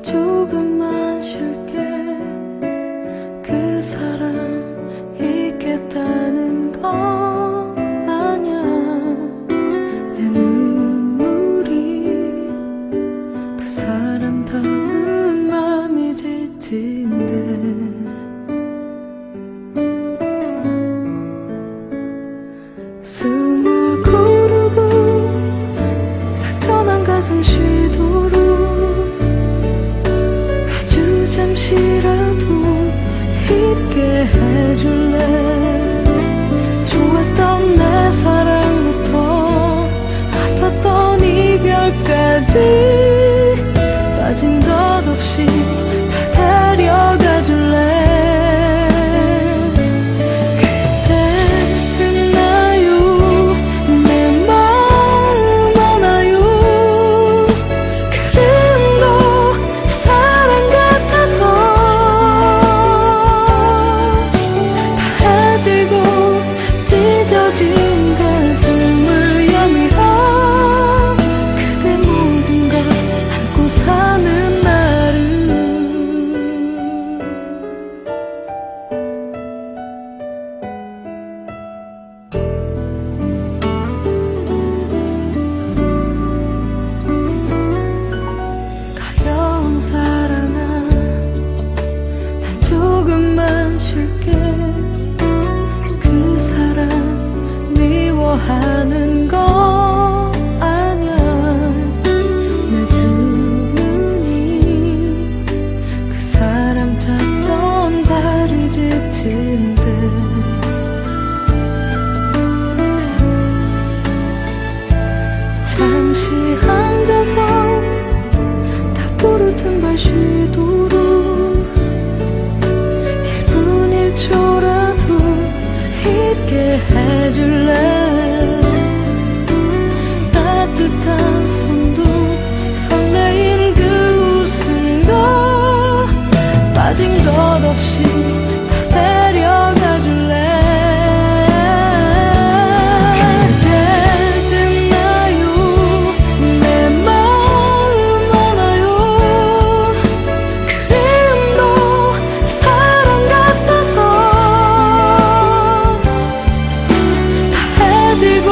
조금만 쉴게. 그 사람 있겠다는 건 아냐 내 눈물이 그 사람 담은 맘이 지친데 숨을 있게 해줄래? 좋았던 내 사랑부터 아팠던 이별까지. 구르든 발시도록 1분 1초라도 있게 해줄래? tes